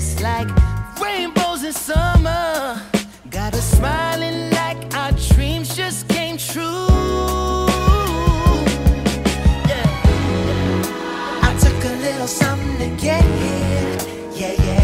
just like rainbows in summer. Got us smiling like our dreams just came true. Yeah. I took a little something to get here. Yeah, yeah.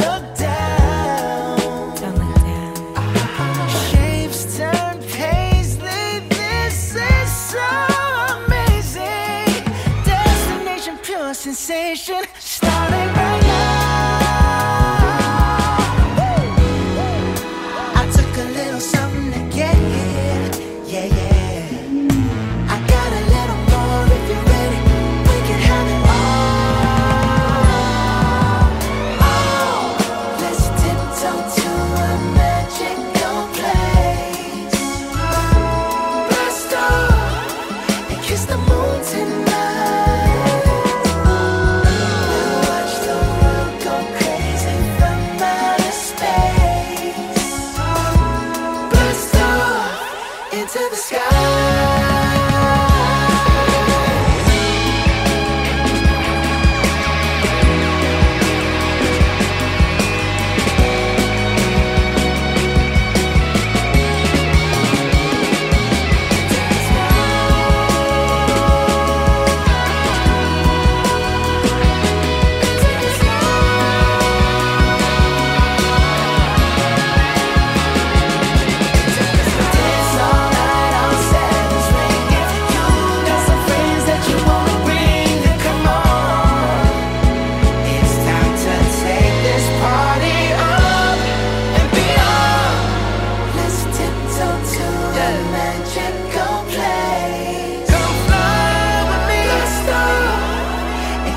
sensation. Starting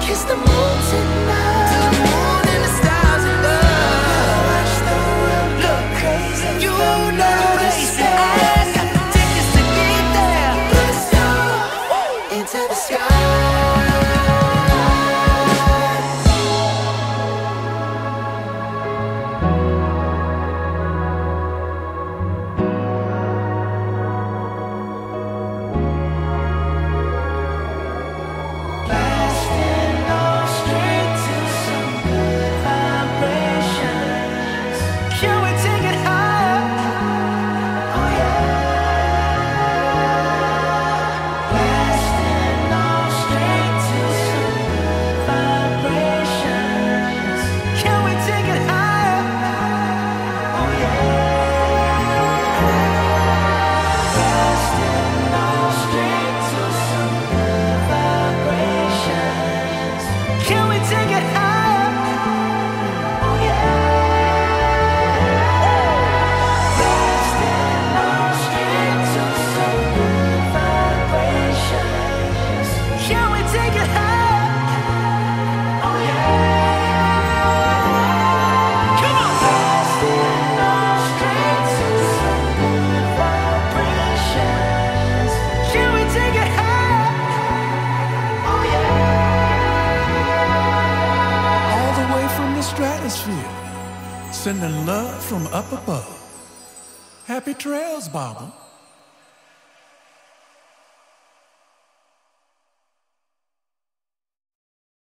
kiss the moon tonight. sending love from up above. Happy trails, Baba.